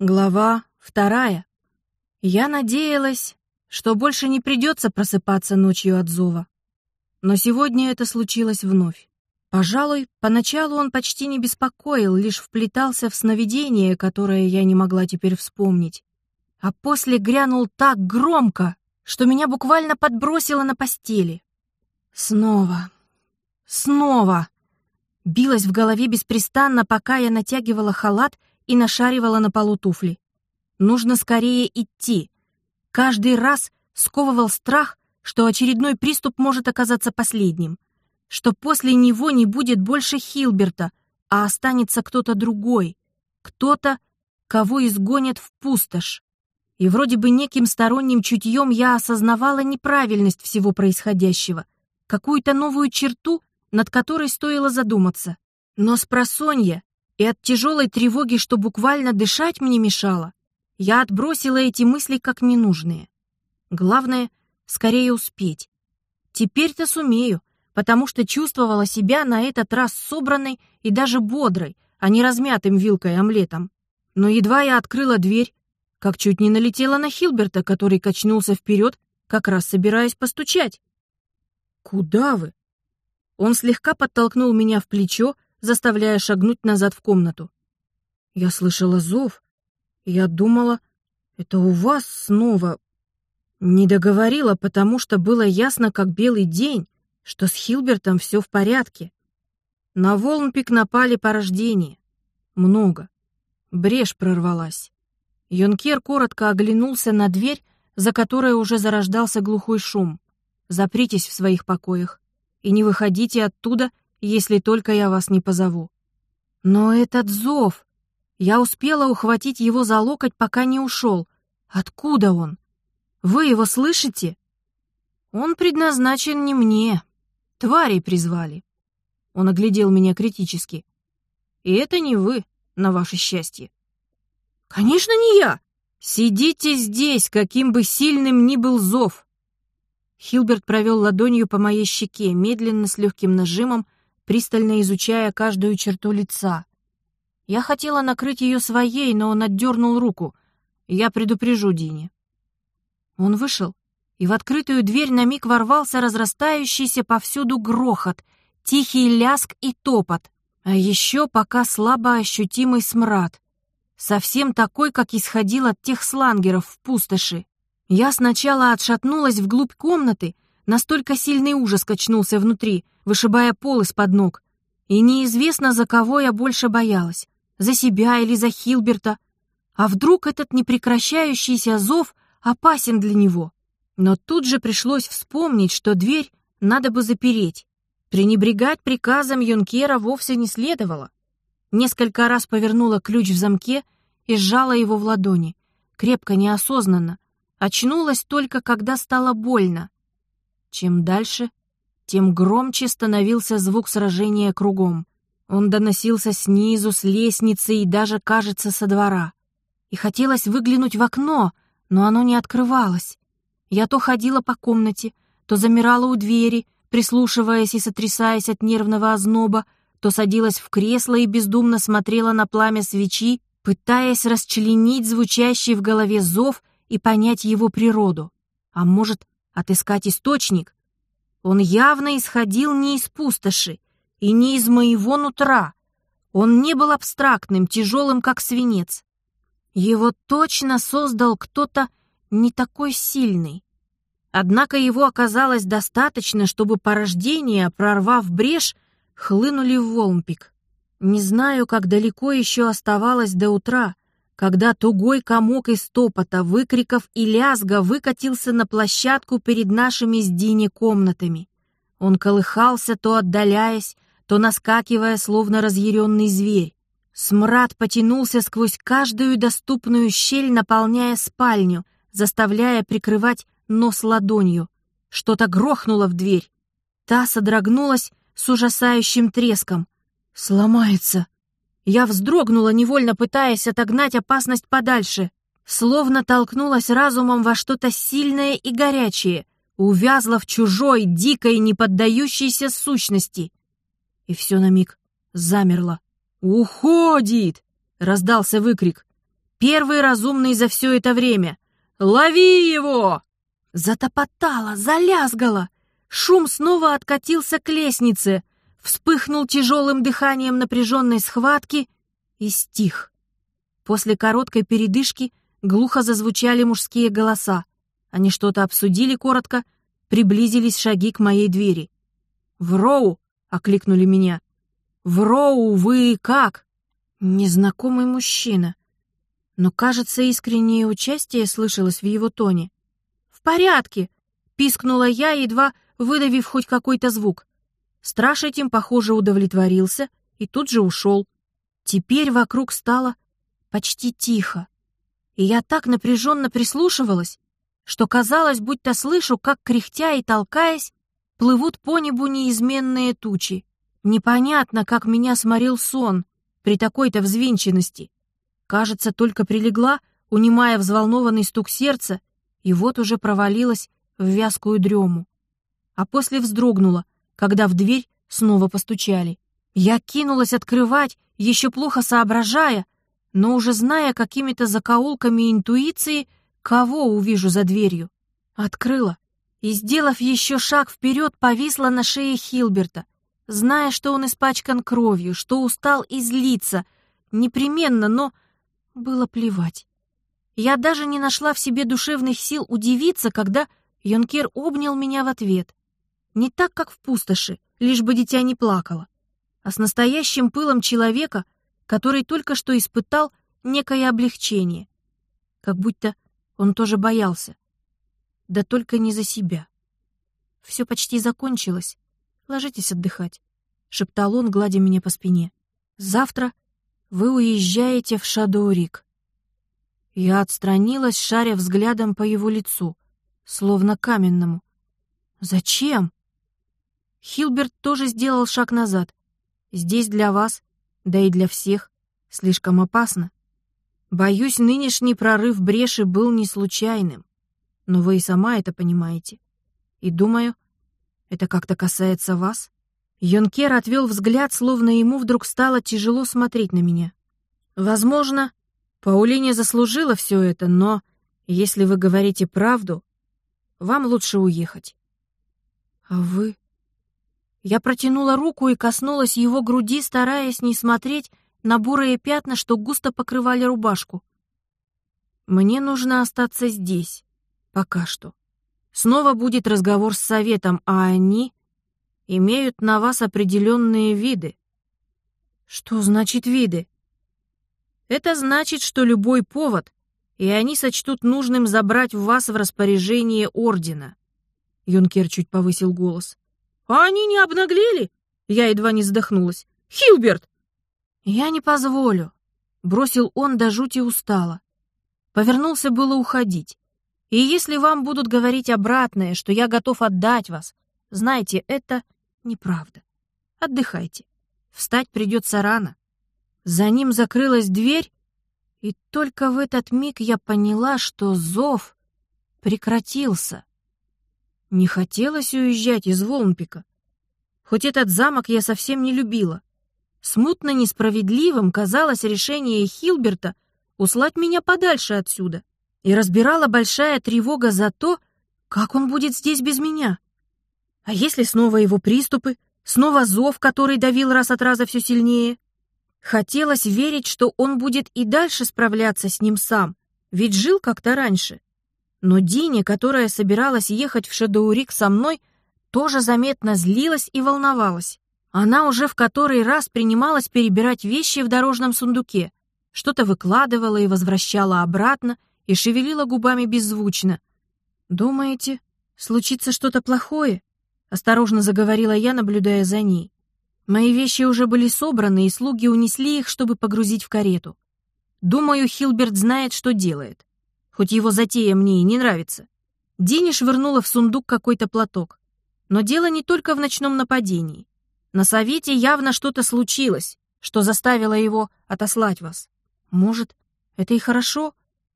Глава вторая. Я надеялась, что больше не придется просыпаться ночью от зова. Но сегодня это случилось вновь. Пожалуй, поначалу он почти не беспокоил, лишь вплетался в сновидение, которое я не могла теперь вспомнить. А после грянул так громко, что меня буквально подбросило на постели. Снова. Снова. Билась в голове беспрестанно, пока я натягивала халат и нашаривала на полу туфли. Нужно скорее идти. Каждый раз сковывал страх, что очередной приступ может оказаться последним, что после него не будет больше Хилберта, а останется кто-то другой, кто-то, кого изгонят в пустошь. И вроде бы неким сторонним чутьем я осознавала неправильность всего происходящего, какую-то новую черту, над которой стоило задуматься. Но с просонья и от тяжелой тревоги, что буквально дышать мне мешало, я отбросила эти мысли как ненужные. Главное — скорее успеть. Теперь-то сумею, потому что чувствовала себя на этот раз собранной и даже бодрой, а не размятым вилкой омлетом. Но едва я открыла дверь, как чуть не налетела на Хилберта, который качнулся вперед, как раз собираясь постучать. «Куда вы?» Он слегка подтолкнул меня в плечо, заставляя шагнуть назад в комнату. Я слышала зов. Я думала, это у вас снова. Не договорила, потому что было ясно, как белый день, что с Хилбертом все в порядке. На Волнпик напали порождения. Много. Брешь прорвалась. Йонкер коротко оглянулся на дверь, за которой уже зарождался глухой шум. «Запритесь в своих покоях и не выходите оттуда, если только я вас не позову. Но этот зов... Я успела ухватить его за локоть, пока не ушел. Откуда он? Вы его слышите? Он предназначен не мне. Тварей призвали. Он оглядел меня критически. И это не вы, на ваше счастье. Конечно, не я. Сидите здесь, каким бы сильным ни был зов. Хилберт провел ладонью по моей щеке, медленно, с легким нажимом, пристально изучая каждую черту лица. Я хотела накрыть ее своей, но он отдернул руку. Я предупрежу Дине. Он вышел, и в открытую дверь на миг ворвался разрастающийся повсюду грохот, тихий ляск и топот, а еще пока слабо ощутимый смрад, совсем такой, как исходил от тех слангеров в пустоши. Я сначала отшатнулась вглубь комнаты, настолько сильный ужас качнулся внутри — вышибая пол из-под ног. И неизвестно, за кого я больше боялась, за себя или за Хилберта. А вдруг этот непрекращающийся зов опасен для него? Но тут же пришлось вспомнить, что дверь надо бы запереть. Пренебрегать приказом Юнкера вовсе не следовало. Несколько раз повернула ключ в замке и сжала его в ладони, крепко, неосознанно. Очнулась только, когда стало больно. Чем дальше, тем громче становился звук сражения кругом. Он доносился снизу, с лестницы и даже, кажется, со двора. И хотелось выглянуть в окно, но оно не открывалось. Я то ходила по комнате, то замирала у двери, прислушиваясь и сотрясаясь от нервного озноба, то садилась в кресло и бездумно смотрела на пламя свечи, пытаясь расчленить звучащий в голове зов и понять его природу. А может, отыскать источник? Он явно исходил не из пустоши и не из моего нутра. Он не был абстрактным, тяжелым, как свинец. Его точно создал кто-то не такой сильный. Однако его оказалось достаточно, чтобы порождения, прорвав брешь, хлынули в Волмпик. Не знаю, как далеко еще оставалось до утра, когда тугой комок из топота, выкриков и лязга выкатился на площадку перед нашими с Дини комнатами. Он колыхался, то отдаляясь, то наскакивая, словно разъяренный зверь. Смрад потянулся сквозь каждую доступную щель, наполняя спальню, заставляя прикрывать нос ладонью. Что-то грохнуло в дверь. Та содрогнулась с ужасающим треском. «Сломается!» Я вздрогнула, невольно пытаясь отогнать опасность подальше. Словно толкнулась разумом во что-то сильное и горячее, увязла в чужой, дикой, неподдающейся сущности. И все на миг замерло. «Уходит!» — раздался выкрик. Первый разумный за все это время. «Лови его!» Затопотало, залязгало. Шум снова откатился к лестнице, вспыхнул тяжелым дыханием напряженной схватки и стих. После короткой передышки глухо зазвучали мужские голоса. Они что-то обсудили коротко, приблизились шаги к моей двери. «Вроу!» — окликнули меня. «Вроу, вы как?» Незнакомый мужчина. Но, кажется, искреннее участие слышалось в его тоне. «В порядке!» — пискнула я, едва выдавив хоть какой-то звук. Страж этим, похоже, удовлетворился и тут же ушел. Теперь вокруг стало почти тихо. И я так напряженно прислушивалась, что казалось, будто слышу, как, кряхтя и толкаясь, плывут по небу неизменные тучи. Непонятно, как меня сморил сон при такой-то взвинченности. Кажется, только прилегла, унимая взволнованный стук сердца, и вот уже провалилась в вязкую дрему. А после вздрогнула, когда в дверь снова постучали. Я кинулась открывать, еще плохо соображая, но уже зная какими-то закоулками интуиции, кого увижу за дверью. Открыла и, сделав еще шаг вперед, повисла на шее Хилберта, зная, что он испачкан кровью, что устал и злится, непременно, но было плевать. Я даже не нашла в себе душевных сил удивиться, когда Йонкер обнял меня в ответ. Не так, как в пустоши, лишь бы дитя не плакало, а с настоящим пылом человека, который только что испытал некое облегчение. Как будто он тоже боялся. Да только не за себя. Все почти закончилось. Ложитесь отдыхать, — шептал он, гладя меня по спине. Завтра вы уезжаете в Шадоурик. Я отстранилась, шаря взглядом по его лицу, словно каменному. Зачем? Хилберт тоже сделал шаг назад. Здесь для вас, да и для всех, слишком опасно. Боюсь, нынешний прорыв бреши был не случайным. Но вы и сама это понимаете. И думаю, это как-то касается вас. Йонкер отвел взгляд, словно ему вдруг стало тяжело смотреть на меня. Возможно, Паулине заслужила все это, но, если вы говорите правду, вам лучше уехать. А вы? Я протянула руку и коснулась его груди, стараясь не смотреть на бурые пятна, что густо покрывали рубашку. Мне нужно остаться здесь. Пока что. Снова будет разговор с советом, а они имеют на вас определенные виды. Что значит виды? Это значит, что любой повод, и они сочтут нужным забрать вас в распоряжение ордена. Юнкер чуть повысил голос. А они не обнаглели? Я едва не задохнулась. Хилберт! «Я не позволю», — бросил он до жути устало. Повернулся было уходить. «И если вам будут говорить обратное, что я готов отдать вас, знайте, это неправда. Отдыхайте. Встать придется рано». За ним закрылась дверь, и только в этот миг я поняла, что зов прекратился. Не хотелось уезжать из Волнпика. Хоть этот замок я совсем не любила. Смутно несправедливым казалось решение Хилберта услать меня подальше отсюда, и разбирала большая тревога за то, как он будет здесь без меня. А если снова его приступы, снова зов, который давил раз от раза все сильнее? Хотелось верить, что он будет и дальше справляться с ним сам, ведь жил как-то раньше. Но Дине, которая собиралась ехать в Шадоурик со мной, тоже заметно злилась и волновалась. Она уже в который раз принималась перебирать вещи в дорожном сундуке, что-то выкладывала и возвращала обратно и шевелила губами беззвучно. «Думаете, случится что-то плохое?» — осторожно заговорила я, наблюдая за ней. Мои вещи уже были собраны, и слуги унесли их, чтобы погрузить в карету. Думаю, Хилберт знает, что делает. Хоть его затея мне и не нравится. Дини швырнула в сундук какой-то платок. Но дело не только в ночном нападении. На совете явно что-то случилось, что заставило его отослать вас. Может, это и хорошо?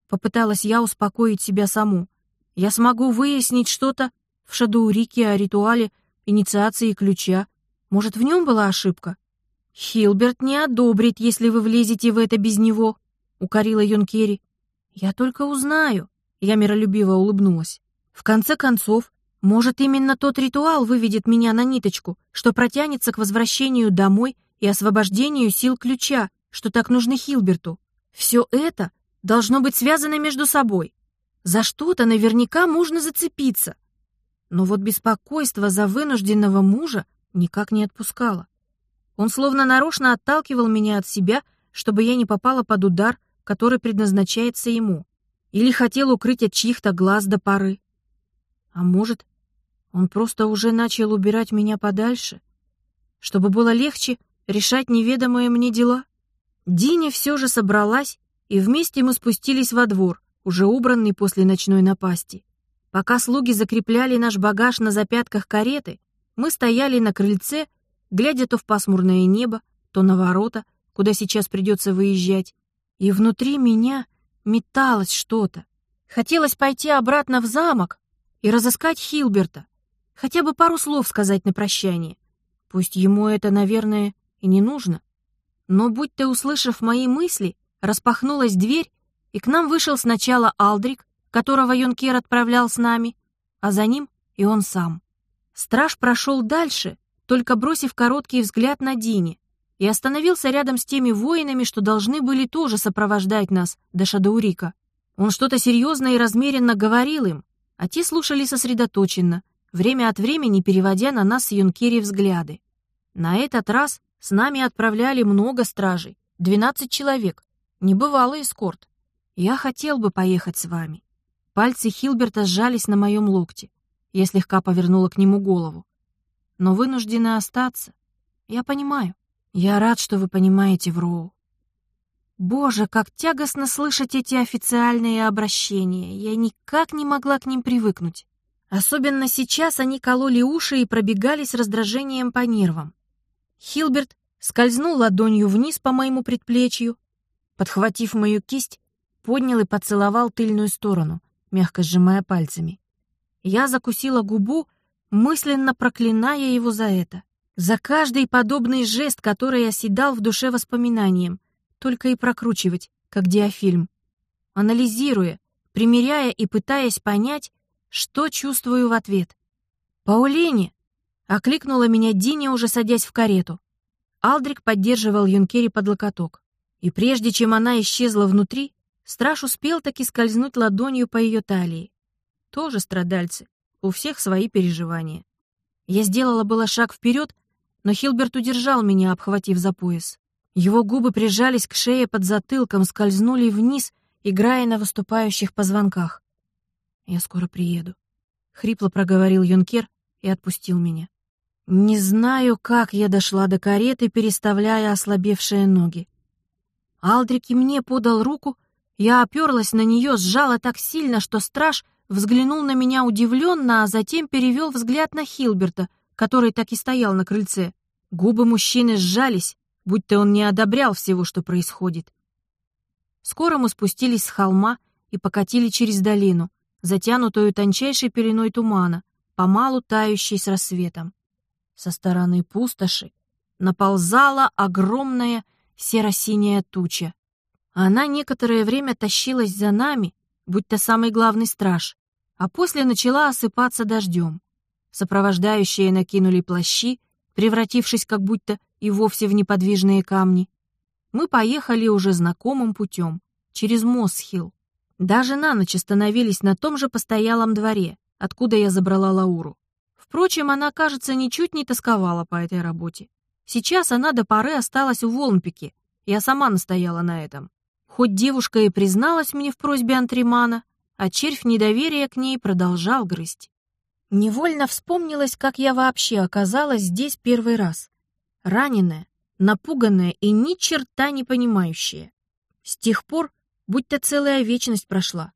Попыталась я успокоить себя саму. Я смогу выяснить что-то в Шадуурике о ритуале инициации ключа. Может, в нем была ошибка? Хилберт не одобрит, если вы влезете в это без него. укорила Юнкери. «Я только узнаю», — я миролюбиво улыбнулась. «В конце концов, может, именно тот ритуал выведет меня на ниточку, что протянется к возвращению домой и освобождению сил ключа, что так нужны Хилберту. Все это должно быть связано между собой. За что-то наверняка можно зацепиться. Но вот беспокойство за вынужденного мужа никак не отпускало. Он словно нарочно отталкивал меня от себя, чтобы я не попала под удар, который предназначается ему. Или хотел укрыть от чьих-то глаз до поры. А может, он просто уже начал убирать меня подальше, чтобы было легче решать неведомые мне дела. Диня все же собралась, и вместе мы спустились во двор, уже убранный после ночной напасти. Пока слуги закрепляли наш багаж на запятках кареты, мы стояли на крыльце, глядя то в пасмурное небо, то на ворота, куда сейчас придется выезжать. И внутри меня металось что-то. Хотелось пойти обратно в замок и разыскать Хилберта, Хотя бы пару слов сказать на прощание. Пусть ему это, наверное, и не нужно. Но, будь ты услышав мои мысли, распахнулась дверь, и к нам вышел сначала Алдрик, которого Юнкер отправлял с нами, а за ним и он сам. Страж прошел дальше, только бросив короткий взгляд на Дине, и остановился рядом с теми воинами, что должны были тоже сопровождать нас до Шадаурика. Он что-то серьезно и размеренно говорил им, а те слушали сосредоточенно, время от времени переводя на нас с Юнкери взгляды. На этот раз с нами отправляли много стражей, 12 человек, небывалый эскорт. Я хотел бы поехать с вами. Пальцы Хилберта сжались на моем локте. Я слегка повернула к нему голову. Но вынуждена остаться. Я понимаю. Я рад, что вы понимаете, Вроу. Боже, как тягостно слышать эти официальные обращения. Я никак не могла к ним привыкнуть. Особенно сейчас они кололи уши и пробегали с раздражением по нервам. Хилберт скользнул ладонью вниз по моему предплечью, подхватив мою кисть, поднял и поцеловал тыльную сторону, мягко сжимая пальцами. Я закусила губу, мысленно проклиная его за это. За каждый подобный жест, который оседал в душе воспоминанием, только и прокручивать, как диафильм. Анализируя, примеряя и пытаясь понять, что чувствую в ответ? «Паулине!» — окликнула меня Диня, уже садясь в карету. Алдрик поддерживал Юнкери под локоток. И прежде чем она исчезла внутри, страж успел таки скользнуть ладонью по ее талии. Тоже страдальцы, у всех свои переживания. Я сделала было шаг вперед, но Хилберт удержал меня, обхватив за пояс. Его губы прижались к шее под затылком, скользнули вниз, играя на выступающих позвонках. «Я скоро приеду», — хрипло проговорил Юнкер и отпустил меня. Не знаю, как я дошла до кареты, переставляя ослабевшие ноги. Алдрик и мне подал руку, я оперлась на нее, сжала так сильно, что страж взглянул на меня удивленно, а затем перевел взгляд на Хилберта, который так и стоял на крыльце. Губы мужчины сжались, будто он не одобрял всего, что происходит. Скоро мы спустились с холма и покатили через долину, затянутую тончайшей пеленой тумана, помалу тающей с рассветом. Со стороны пустоши наползала огромная серо-синяя туча. Она некоторое время тащилась за нами, будь-то самый главный страж, а после начала осыпаться дождем. Сопровождающие накинули плащи, превратившись как будто и вовсе в неподвижные камни. Мы поехали уже знакомым путем, через Мосхилл, даже на ночь остановились на том же постоялом дворе, откуда я забрала Лауру. Впрочем, она, кажется, ничуть не тосковала по этой работе. Сейчас она до поры осталась в Волнпике, я сама настояла на этом. Хоть девушка и призналась мне в просьбе Антримана, а червь недоверия к ней продолжал грызть. Невольно вспомнилось, как я вообще оказалась здесь первый раз. Раненая, напуганная и ни черта не понимающая. С тех пор будто целая вечность прошла.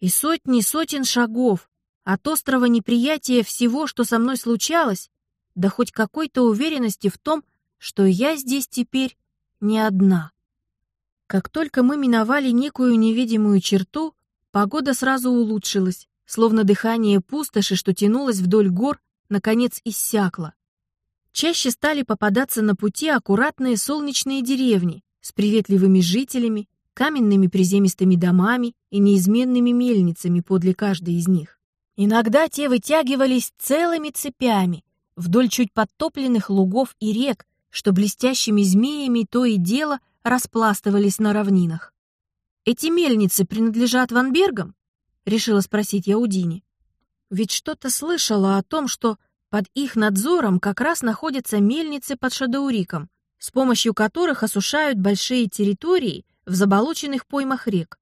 И сотни сотен шагов от острого неприятия всего, что со мной случалось, да хоть какой-то уверенности в том, что я здесь теперь не одна. Как только мы миновали некую невидимую черту, погода сразу улучшилась, словно дыхание пустоши, что тянулось вдоль гор, наконец иссякло. Чаще стали попадаться на пути аккуратные солнечные деревни с приветливыми жителями, каменными приземистыми домами и неизменными мельницами подле каждой из них. Иногда те вытягивались целыми цепями вдоль чуть подтопленных лугов и рек, что блестящими змеями то и дело распластывались на равнинах. «Эти мельницы принадлежат Ванбергам?» — решила спросить я у Дини. Ведь что-то слышала о том, что под их надзором как раз находятся мельницы под Шадауриком, с помощью которых осушают большие территории в заболоченных поймах рек.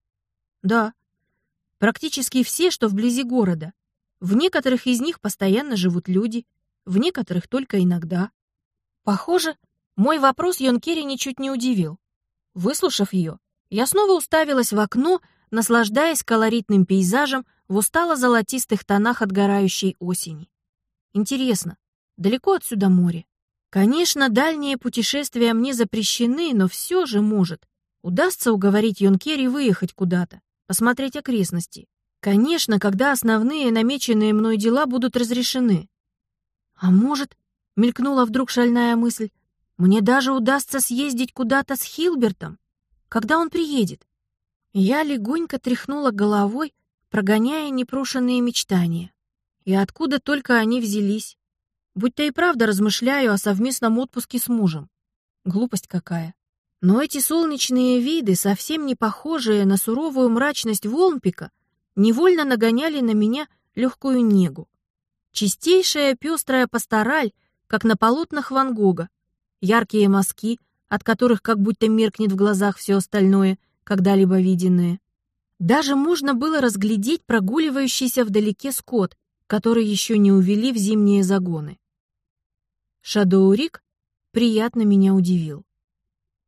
Да, практически все, что вблизи города. В некоторых из них постоянно живут люди, в некоторых только иногда. Похоже, мой вопрос Йонкери ничуть не удивил. Выслушав ее, я снова уставилась в окно, наслаждаясь колоритным пейзажем в устало-золотистых тонах отгорающей осени. Интересно, далеко отсюда море? Конечно, дальние путешествия мне запрещены, но все же, может, удастся уговорить Йонкери выехать куда-то, посмотреть окрестности. Конечно, когда основные намеченные мной дела будут разрешены. А может, мелькнула вдруг шальная мысль, мне даже удастся съездить куда-то с Хилбертом, когда он приедет. Я легонько тряхнула головой, прогоняя непрошенные мечтания. И откуда только они взялись? Будь-то и правда размышляю о совместном отпуске с мужем. Глупость какая. Но эти солнечные виды, совсем не похожие на суровую мрачность Волнпика, невольно нагоняли на меня легкую негу. Чистейшая пестрая пастораль, как на полотнах Ван Гога, яркие мазки, от которых как будто меркнет в глазах все остальное, когда-либо виденное. Даже можно было разглядеть прогуливающийся вдалеке скот, который еще не увели в зимние загоны. Шадоурик приятно меня удивил.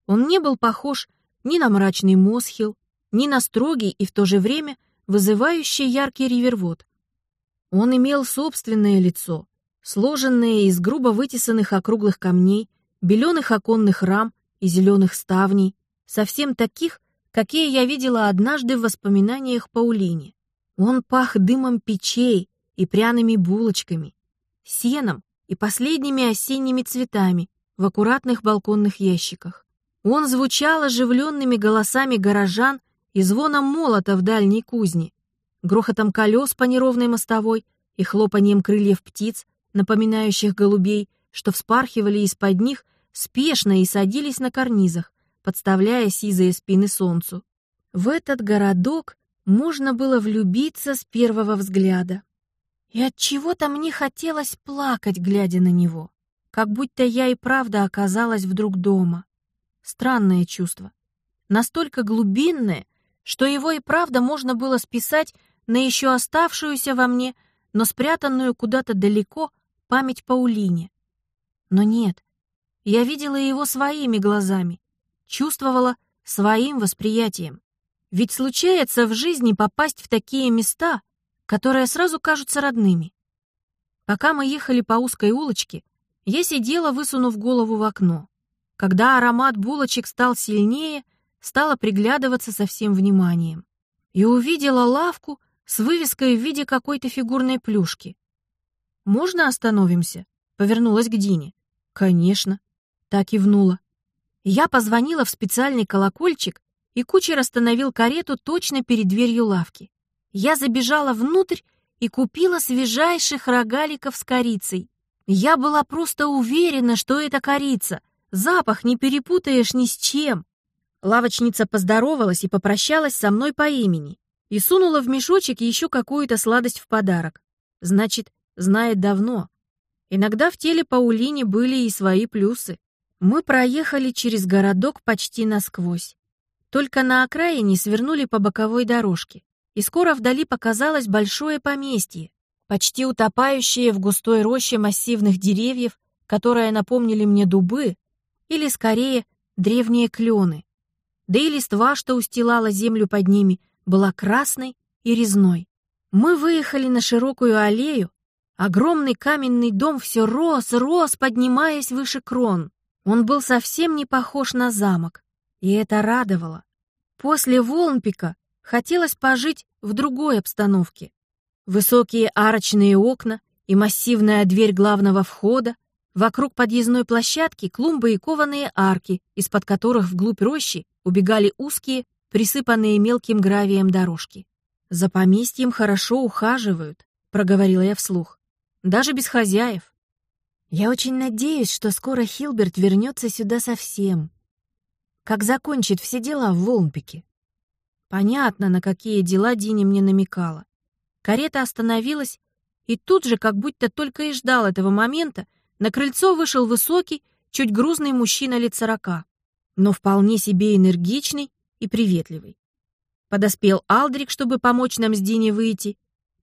Он не был похож ни на мрачный Мосхил, ни на строгий и в то же время вызывающий яркий ривервод. Он имел собственное лицо, сложенное из грубо вытесанных округлых камней, беленых оконных рам и зеленых ставней, совсем таких, какие я видела однажды в воспоминаниях Паулине. Он пах дымом печей и пряными булочками, сеном и последними осенними цветами в аккуратных балконных ящиках. Он звучал оживленными голосами горожан и звоном молота в дальней кузне, грохотом колес по неровной мостовой и хлопанием крыльев птиц, напоминающих голубей, что вспархивали из-под них спешно и садились на карнизах, подставляя сизые спины солнцу. В этот городок можно было влюбиться с первого взгляда. И от чего-то мне хотелось плакать, глядя на него, как будто я и правда оказалась вдруг дома. Странное чувство, настолько глубинное, что его и правда можно было списать на еще оставшуюся во мне, но спрятанную куда-то далеко память Паулине. Но нет, я видела его своими глазами, чувствовала своим восприятием. Ведь случается в жизни попасть в такие места, которые сразу кажутся родными. Пока мы ехали по узкой улочке, я сидела, высунув голову в окно. Когда аромат булочек стал сильнее, стала приглядываться со всем вниманием. И увидела лавку с вывеской в виде какой-то фигурной плюшки. «Можно остановимся?» — повернулась к Дине. «Конечно», — так и внула. Я позвонила в специальный колокольчик, и кучер остановил карету точно перед дверью лавки. Я забежала внутрь и купила свежайших рогаликов с корицей. Я была просто уверена, что это корица. Запах не перепутаешь ни с чем. Лавочница поздоровалась и попрощалась со мной по имени и сунула в мешочек еще какую-то сладость в подарок. Значит, знает давно. Иногда в теле Паулини были и свои плюсы. Мы проехали через городок почти насквозь. Только на окраине свернули по боковой дорожке и скоро вдали показалось большое поместье, почти утопающее в густой роще массивных деревьев, которые напомнили мне дубы, или, скорее, древние клены. Да и листва, что устилала землю под ними, была красной и резной. Мы выехали на широкую аллею, огромный каменный дом все рос, рос, поднимаясь выше крон. Он был совсем не похож на замок, и это радовало. После Волнпика хотелось пожить в другой обстановке. Высокие арочные окна и массивная дверь главного входа, вокруг подъездной площадки клумбы и кованые арки, из-под которых вглубь рощи убегали узкие присыпанные мелким гравием дорожки. «За поместьем хорошо ухаживают», — проговорила я вслух. «Даже без хозяев». «Я очень надеюсь, что скоро Хилберт вернется сюда совсем. Как закончит все дела в Волнпике». Понятно, на какие дела Дини мне намекала. Карета остановилась, и тут же, как будто только и ждал этого момента, на крыльцо вышел высокий, чуть грузный мужчина лет сорока, но вполне себе энергичный и приветливый. Подоспел Алдрик, чтобы помочь нам с Дини выйти.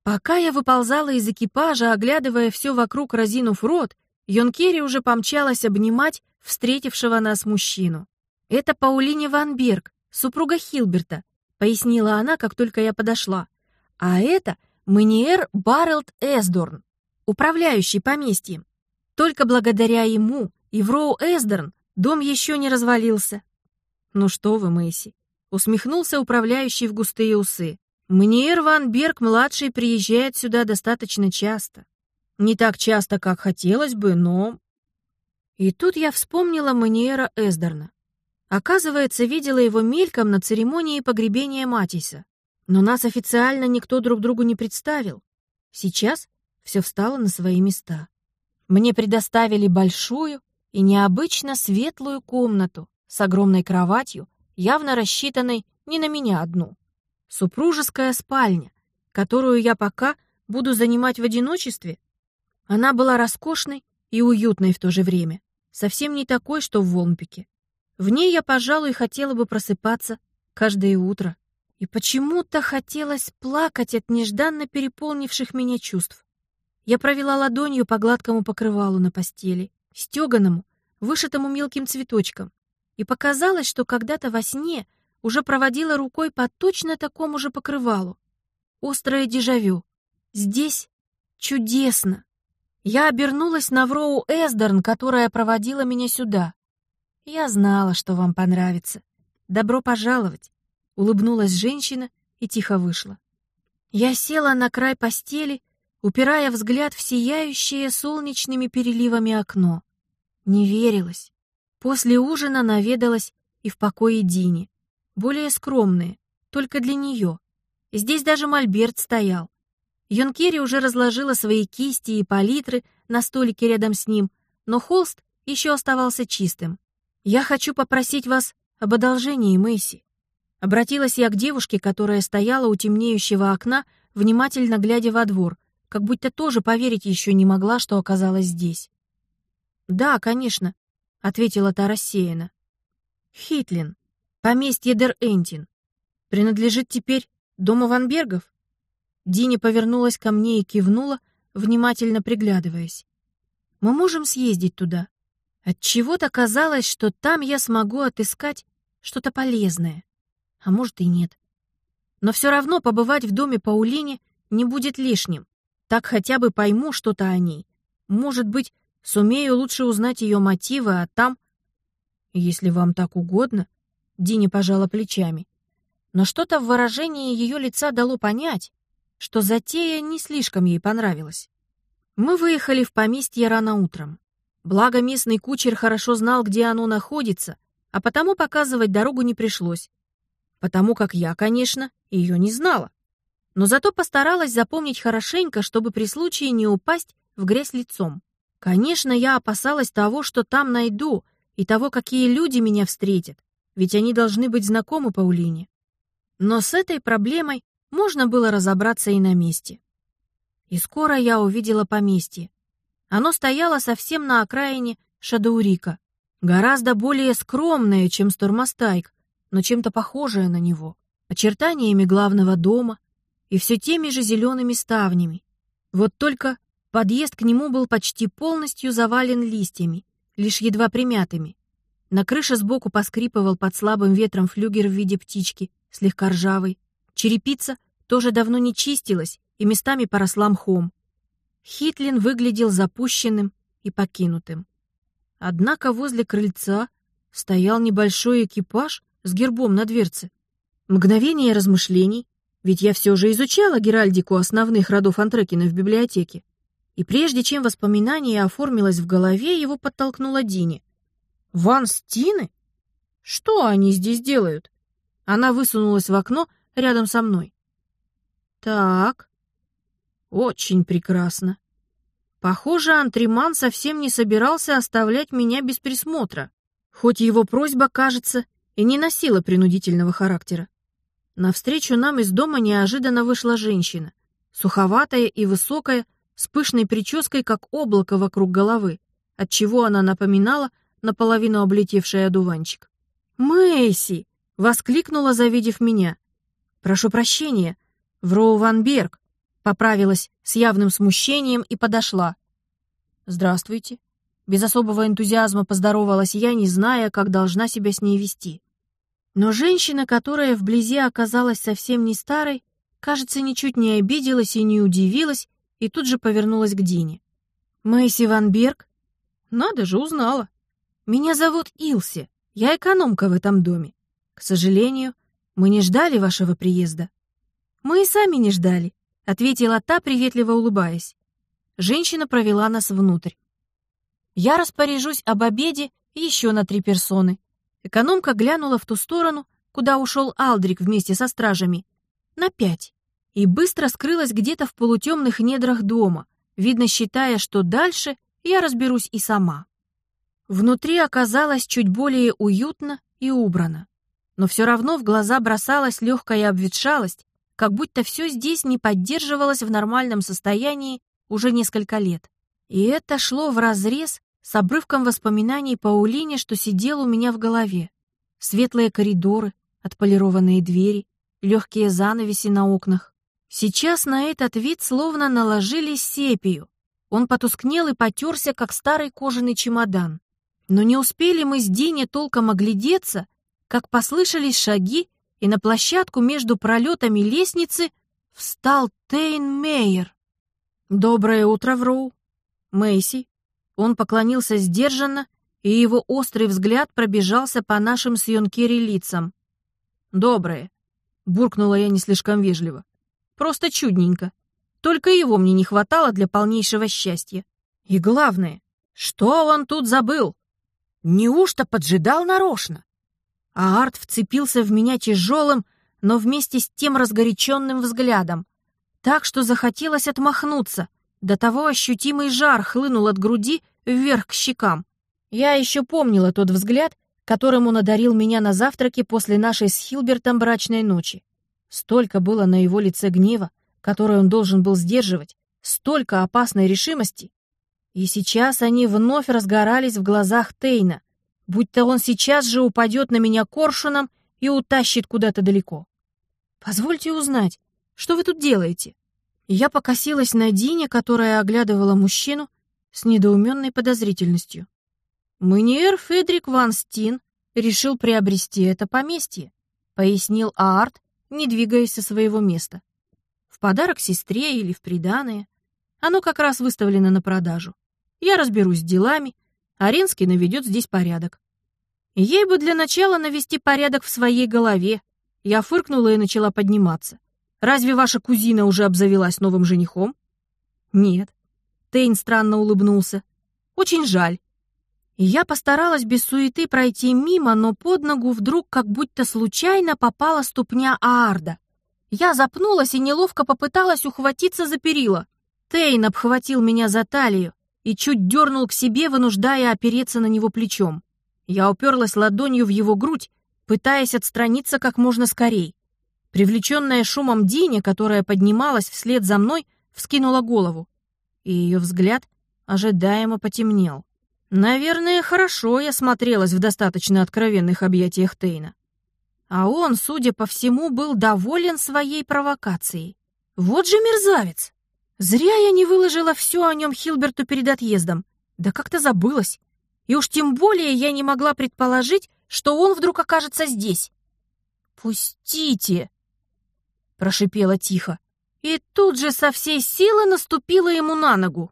Пока я выползала из экипажа, оглядывая все вокруг, разинув рот, Йонкери уже помчалась обнимать встретившего нас мужчину. «Это Паулине Ван Берг, супруга Хилберта», — пояснила она, как только я подошла. «А это Маниер Баррелд Эсдорн, управляющий поместьем. Только благодаря ему и Вроу Эсдорн дом еще не развалился. Ну что вы, Мэйси, усмехнулся управляющий в густые усы. Маниер Ван Берг-младший приезжает сюда достаточно часто. Не так часто, как хотелось бы, но... И тут я вспомнила Маниера Эсдорна. Оказывается, видела его мельком на церемонии погребения Матиса. Но нас официально никто друг другу не представил. Сейчас все встало на свои места. Мне предоставили большую и необычно светлую комнату с огромной кроватью, явно рассчитанной не на меня одну. Супружеская спальня, которую я пока буду занимать в одиночестве. Она была роскошной и уютной в то же время, совсем не такой, что в Волнпике. В ней я, пожалуй, хотела бы просыпаться каждое утро. И почему-то хотелось плакать от нежданно переполнивших меня чувств. Я провела ладонью по гладкому покрывалу на постели, стеганому, вышитому мелким цветочком, и показалось, что когда-то во сне уже проводила рукой по точно такому же покрывалу. Острое дежавю. Здесь чудесно. Я обернулась на Вроу Эсдерн, которая проводила меня сюда. Я знала, что вам понравится. Добро пожаловать. Улыбнулась женщина и тихо вышла. Я села на край постели, упирая взгляд в сияющее солнечными переливами окно. Не верилось. После ужина наведалась и в покое Дини. Более скромные, только для нее. Здесь даже мольберт стоял. Юнкери уже разложила свои кисти и палитры на столике рядом с ним, но холст еще оставался чистым. «Я хочу попросить вас об одолжении, Мэйси. Обратилась я к девушке, которая стояла у темнеющего окна, внимательно глядя во двор, как будто тоже поверить еще не могла, что оказалась здесь. «Да, конечно», — ответила та рассеянно. «Хитлин, поместье Дер-Энтин, принадлежит теперь дому Ванбергов?» Дини повернулась ко мне и кивнула, внимательно приглядываясь. «Мы можем съездить туда. Отчего-то казалось, что там я смогу отыскать что-то полезное а может и нет. Но все равно побывать в доме Паулине не будет лишним. Так хотя бы пойму что-то о ней. Может быть, сумею лучше узнать ее мотивы, а там... Если вам так угодно, Дини пожала плечами. Но что-то в выражении ее лица дало понять, что затея не слишком ей понравилась. Мы выехали в поместье рано утром. Благо местный кучер хорошо знал, где оно находится, а потому показывать дорогу не пришлось потому как я, конечно, ее не знала. Но зато постаралась запомнить хорошенько, чтобы при случае не упасть в грязь лицом. Конечно, я опасалась того, что там найду, и того, какие люди меня встретят, ведь они должны быть знакомы Паулине. Но с этой проблемой можно было разобраться и на месте. И скоро я увидела поместье. Оно стояло совсем на окраине Шадаурика, гораздо более скромное, чем Стормастайк, но чем-то похожее на него, очертаниями главного дома и все теми же зелеными ставнями. Вот только подъезд к нему был почти полностью завален листьями, лишь едва примятыми. На крыше сбоку поскрипывал под слабым ветром флюгер в виде птички, слегка ржавый. Черепица тоже давно не чистилась и местами поросла мхом. Хитлин выглядел запущенным и покинутым. Однако возле крыльца стоял небольшой экипаж с гербом на дверце. Мгновение размышлений, ведь я все же изучала геральдику основных родов Антрекина в библиотеке. И прежде чем воспоминание оформилось в голове, его подтолкнула Дини. «Ван Стины? Что они здесь делают?» Она высунулась в окно рядом со мной. Так, очень прекрасно. Похоже, Антриман совсем не собирался оставлять меня без присмотра, хоть его просьба, кажется, и не носила принудительного характера. Навстречу нам из дома неожиданно вышла женщина, суховатая и высокая, с пышной прической, как облако вокруг головы, отчего она напоминала наполовину облетевший одуванчик. «Мэйси!» — воскликнула, завидев меня. «Прошу прощения, Вроу Ван Берг!» Поправилась с явным смущением и подошла. «Здравствуйте». Без особого энтузиазма поздоровалась я, не зная, как должна себя с ней вести. Но женщина, которая вблизи оказалась совсем не старой, кажется, ничуть не обиделась и не удивилась, и тут же повернулась к Дине. «Мэйси Ван Берг? Надо же, узнала. Меня зовут Илси, я экономка в этом доме. К сожалению, мы не ждали вашего приезда». «Мы и сами не ждали», — ответила та, приветливо улыбаясь. Женщина провела нас внутрь. «Я распоряжусь об обеде еще на три персоны». Экономка глянула в ту сторону, куда ушел Алдрик вместе со стражами. На пять. И быстро скрылась где-то в полутемных недрах дома, видно считая, что дальше я разберусь и сама. Внутри оказалось чуть более уютно и убрано. Но все равно в глаза бросалась легкая обветшалость, как будто все здесь не поддерживалось в нормальном состоянии уже несколько лет. И это шло вразрез с обрывком воспоминаний Паулине, что сидел у меня в голове. Светлые коридоры, отполированные двери, легкие занавеси на окнах. Сейчас на этот вид словно наложили сепию. Он потускнел и потерся, как старый кожаный чемодан. Но не успели мы с Дине толком оглядеться, как послышались шаги и на площадку между пролетами лестницы встал Тейн Мейер. «Доброе утро, Вроу!» «Мэйси!» Он поклонился сдержанно, и его острый взгляд пробежался по нашим с Йонкери лицам. «Доброе!» — буркнула я не слишком вежливо. «Просто чудненько. Только его мне не хватало для полнейшего счастья. И главное, что он тут забыл? Неужто поджидал нарочно? А Арт вцепился в меня тяжелым, но вместе с тем разгоряченным взглядом, так что захотелось отмахнуться, до того ощутимый жар хлынул от груди вверх к щекам. Я еще помнила тот взгляд, которым он одарил меня на завтраке после нашей с Хилбертом брачной ночи. Столько было на его лице гнева, который он должен был сдерживать, столько опасной решимости. И сейчас они вновь разгорались в глазах Тейна, будто он сейчас же упадет на меня коршуном и утащит куда-то далеко. «Позвольте узнать, что вы тут делаете?» Я покосилась на Дине, которая оглядывала мужчину с недоуменной подозрительностью. «Мыниэр Федрик Ван Стин решил приобрести это поместье», пояснил Аарт, не двигаясь со своего места. «В подарок сестре или в приданое. Оно как раз выставлено на продажу. Я разберусь с делами, Аренский наведет здесь порядок. Ей бы для начала навести порядок в своей голове. Я фыркнула и начала подниматься. Разве ваша кузина уже обзавелась новым женихом? Нет. Тейн странно улыбнулся. Очень жаль. Я постаралась без суеты пройти мимо, но под ногу вдруг как будто случайно попала ступня Аарда. Я запнулась и неловко попыталась ухватиться за перила. Тейн обхватил меня за талию и чуть дернул к себе, вынуждая опереться на него плечом. Я уперлась ладонью в его грудь, пытаясь отстраниться как можно скорей. Привлеченная шумом Диня, которая поднималась вслед за мной, вскинула голову, и ее взгляд ожидаемо потемнел. Наверное, хорошо я смотрелась в достаточно откровенных объятиях Тейна. А он, судя по всему, был доволен своей провокацией. Вот же мерзавец! Зря я не выложила все о нем Хилберту перед отъездом. Да как-то забылась. И уж тем более я не могла предположить, что он вдруг окажется здесь. «Пустите!» — прошипела тихо. И тут же со всей силы наступила ему на ногу.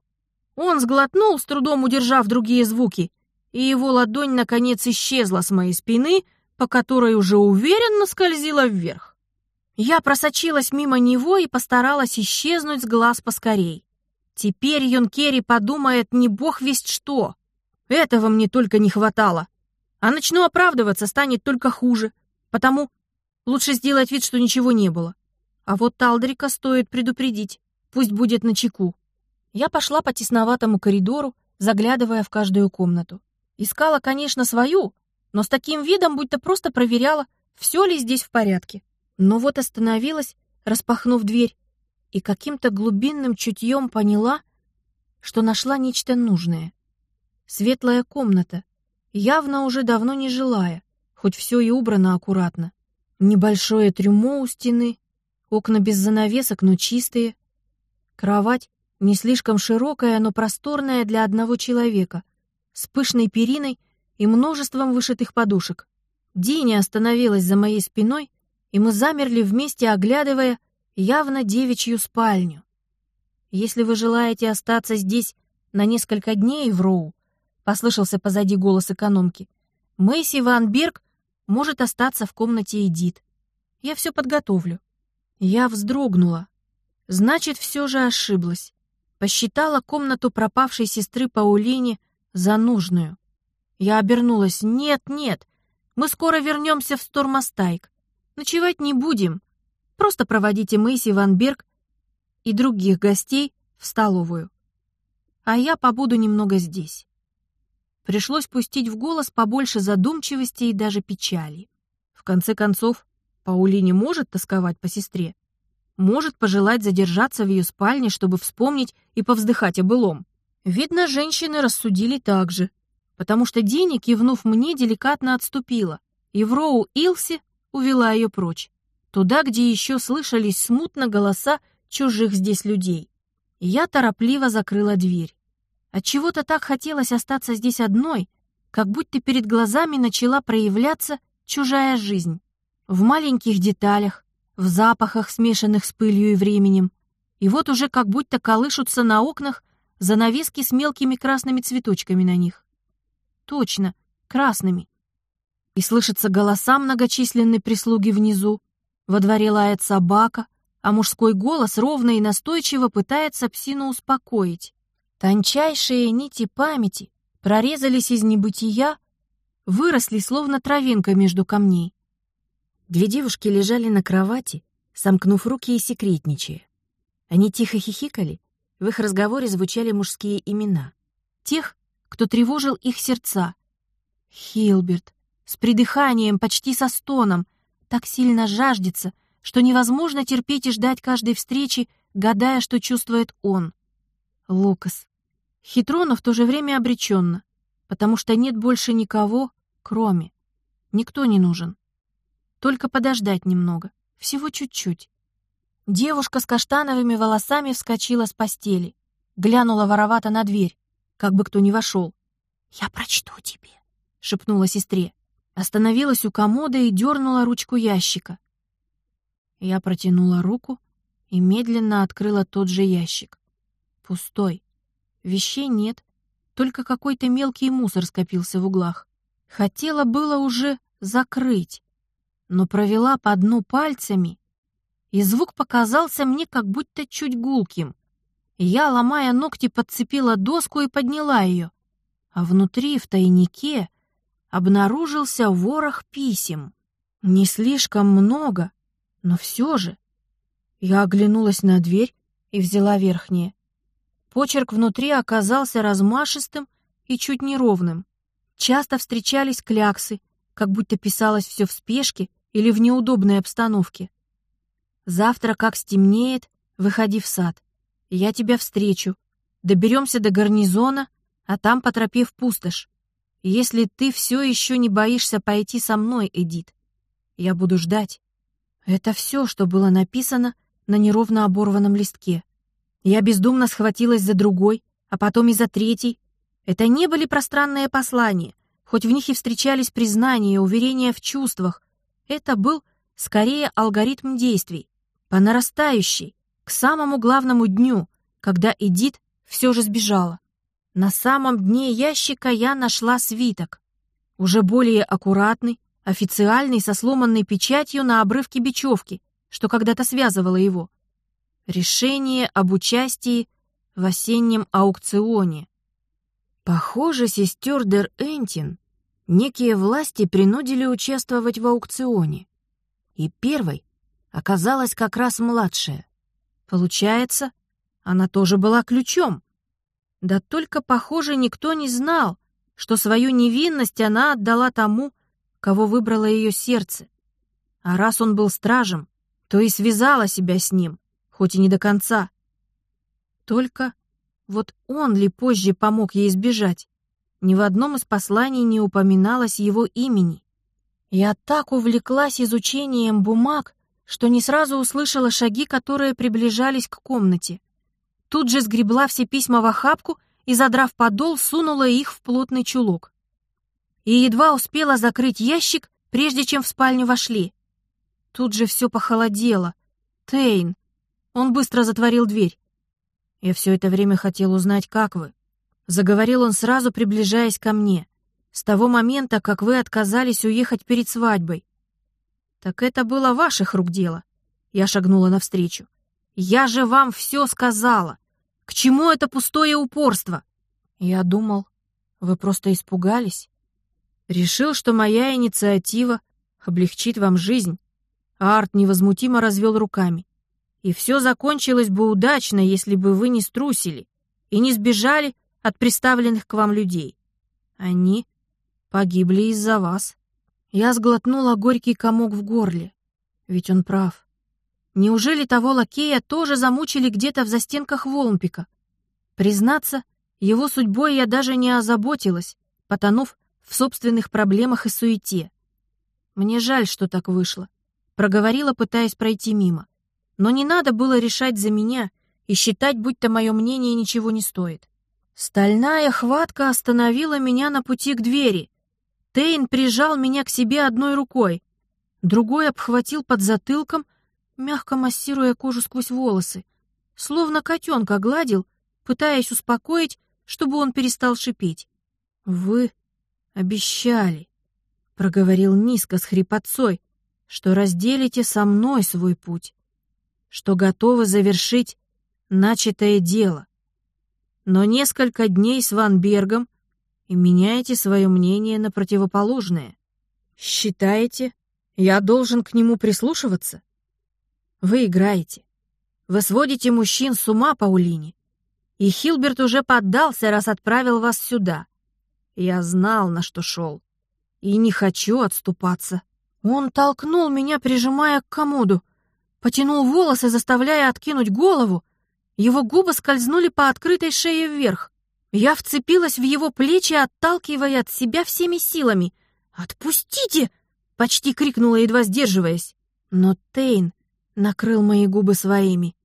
Он сглотнул, с трудом удержав другие звуки, и его ладонь наконец исчезла с моей спины, по которой уже уверенно скользила вверх. Я просочилась мимо него и постаралась исчезнуть с глаз поскорей. Теперь Йонкерри подумает не бог весть что. Этого мне только не хватало. А начну оправдываться, станет только хуже. Потому Лучше сделать вид, что ничего не было. А вот Талдрика стоит предупредить. Пусть будет на чеку. Я пошла по тесноватому коридору, заглядывая в каждую комнату. Искала, конечно, свою, но с таким видом, будто просто проверяла, все ли здесь в порядке. Но вот остановилась, распахнув дверь, и каким-то глубинным чутьем поняла, что нашла нечто нужное. Светлая комната, явно уже давно не жилая, хоть все и убрано аккуратно. Небольшое трюмо у стены, окна без занавесок, но чистые. Кровать не слишком широкая, но просторная для одного человека, с пышной периной и множеством вышитых подушек. Диня остановилась за моей спиной, и мы замерли вместе, оглядывая явно девичью спальню. «Если вы желаете остаться здесь на несколько дней в Роу», — послышался позади голос экономки, «Мэйси Ван Берг может остаться в комнате Эдит. Я все подготовлю». Я вздрогнула. Значит, все же ошиблась. Посчитала комнату пропавшей сестры Паулине за нужную. Я обернулась. «Нет, нет, мы скоро вернемся в Стормастайк. Ночевать не будем. Просто проводите Мэйси Ван Берг и других гостей в столовую. А я побуду немного здесь». Пришлось пустить в голос побольше задумчивости и даже печали. В конце концов, Паулине может тосковать по сестре, может пожелать задержаться в ее спальне, чтобы вспомнить и повздыхать о былом. Видно, женщины рассудили так же, потому что Дини, кивнув мне, деликатно отступила, и в Роу Илси увела ее прочь, туда, где еще слышались смутно голоса чужих здесь людей. Я торопливо закрыла дверь. Отчего-то так хотелось остаться здесь одной, как будто перед глазами начала проявляться чужая жизнь. В маленьких деталях, в запахах, смешанных с пылью и временем. И вот уже как будто колышутся на окнах занавески с мелкими красными цветочками на них. Точно, красными. И слышатся голоса многочисленной прислуги внизу. Во дворе лает собака, а мужской голос ровно и настойчиво пытается псину успокоить. Тончайшие нити памяти прорезались из небытия, выросли, словно травинка между камней. Две девушки лежали на кровати, сомкнув руки и секретничая. Они тихо хихикали, в их разговоре звучали мужские имена. Тех, кто тревожил их сердца. Хилберт, с придыханием, почти со стоном, так сильно жаждется, что невозможно терпеть и ждать каждой встречи, гадая, что чувствует он. Лукас, Хитро, но в то же время обреченно, потому что нет больше никого, кроме. Никто не нужен. Только подождать немного, всего чуть-чуть. Девушка с каштановыми волосами вскочила с постели, глянула воровато на дверь, как бы кто ни вошел. «Я прочту тебе», — шепнула сестре. Остановилась у комода и дернула ручку ящика. Я протянула руку и медленно открыла тот же ящик. Пустой. Вещей нет, только какой-то мелкий мусор скопился в углах. Хотела было уже закрыть, но провела по дну пальцами, и звук показался мне как будто чуть гулким. Я, ломая ногти, подцепила доску и подняла ее, а внутри, в тайнике, обнаружился ворох писем. Не слишком много, но все же. Я оглянулась на дверь и взяла верхнее. Почерк внутри оказался размашистым и чуть неровным. Часто встречались кляксы, как будто писалось все в спешке или в неудобной обстановке. «Завтра, как стемнеет, выходи в сад. Я тебя встречу. Доберемся до гарнизона, а там по тропе в пустошь. Если ты все еще не боишься пойти со мной, Эдит, я буду ждать». Это все, что было написано на неровно оборванном листке. Я бездумно схватилась за другой, а потом и за третий. Это не были пространные послания, хоть в них и встречались признания, уверения в чувствах. Это был скорее алгоритм действий, по нарастающей, к самому главному дню, когда Эдит все же сбежала. На самом дне ящика я нашла свиток, уже более аккуратный, официальный, со сломанной печатью на обрывке бечевки, что когда-то связывало его. Решение об участии в осеннем аукционе. Похоже, сестер Дер Энтин некие власти принудили участвовать в аукционе. и первой оказалась как раз младшая. Получается, она тоже была ключом. Да только, похоже, никто не знал, что свою невинность она отдала тому, кого выбрало ее сердце. А раз он был стражем, то и связала себя с ним, хоть и не до конца. Только вот он ли позже помог ей сбежать? Ни в одном из посланий не упоминалось его имени. Я так увлеклась изучением бумаг, что не сразу услышала шаги, которые приближались к комнате. Тут же сгребла все письма в охапку и, задрав подол, сунула их в плотный чулок. И едва успела закрыть ящик, прежде чем в спальню вошли. Тут же все похолодело. Тейн. Он быстро затворил дверь. Я все это время хотел узнать, как вы. Заговорил он сразу, приближаясь ко мне. С того момента, как вы отказались уехать перед свадьбой. Так это было ваших рук дело. Я шагнула навстречу. Я же вам все сказала. К чему это пустое упорство? Я думал, вы просто испугались. Решил, что моя инициатива облегчит вам жизнь. Арт невозмутимо развел руками. И все закончилось бы удачно, если бы вы не струсили и не сбежали от приставленных к вам людей. Они погибли из-за вас. Я сглотнула горький комок в горле. Ведь он прав. Неужели того лакея тоже замучили где-то в застенках Волнпика? Признаться, его судьбой я даже не озаботилась, потонув в собственных проблемах и суете. Мне жаль, что так вышло. Проговорила, пытаясь пройти мимо. Но не надо было решать за меня и считать, будто мое мнение ничего не стоит. Стальная хватка остановила меня на пути к двери. Тейн прижал меня к себе одной рукой, другой обхватил под затылком, мягко массируя кожу сквозь волосы, словно котенка гладил, пытаясь успокоить, чтобы он перестал шипеть. «Вы обещали», — проговорил низко с хрипотцой, «что разделите со мной свой путь что готовы завершить начатое дело. Но несколько дней с Ван Бергом и меняете свое мнение на противоположное. Считаете, я должен к нему прислушиваться? Вы играете. Вы сводите мужчин с ума, Паулине. И Хилберт уже поддался, раз отправил вас сюда. Я знал, на что шел. И не хочу отступаться. Он толкнул меня, прижимая к комоду потянул волосы, заставляя откинуть голову. Его губы скользнули по открытой шее вверх. Я вцепилась в его плечи, отталкивая от себя всеми силами. «Отпустите!» — почти крикнула, едва сдерживаясь. Но Тейн накрыл мои губы своими.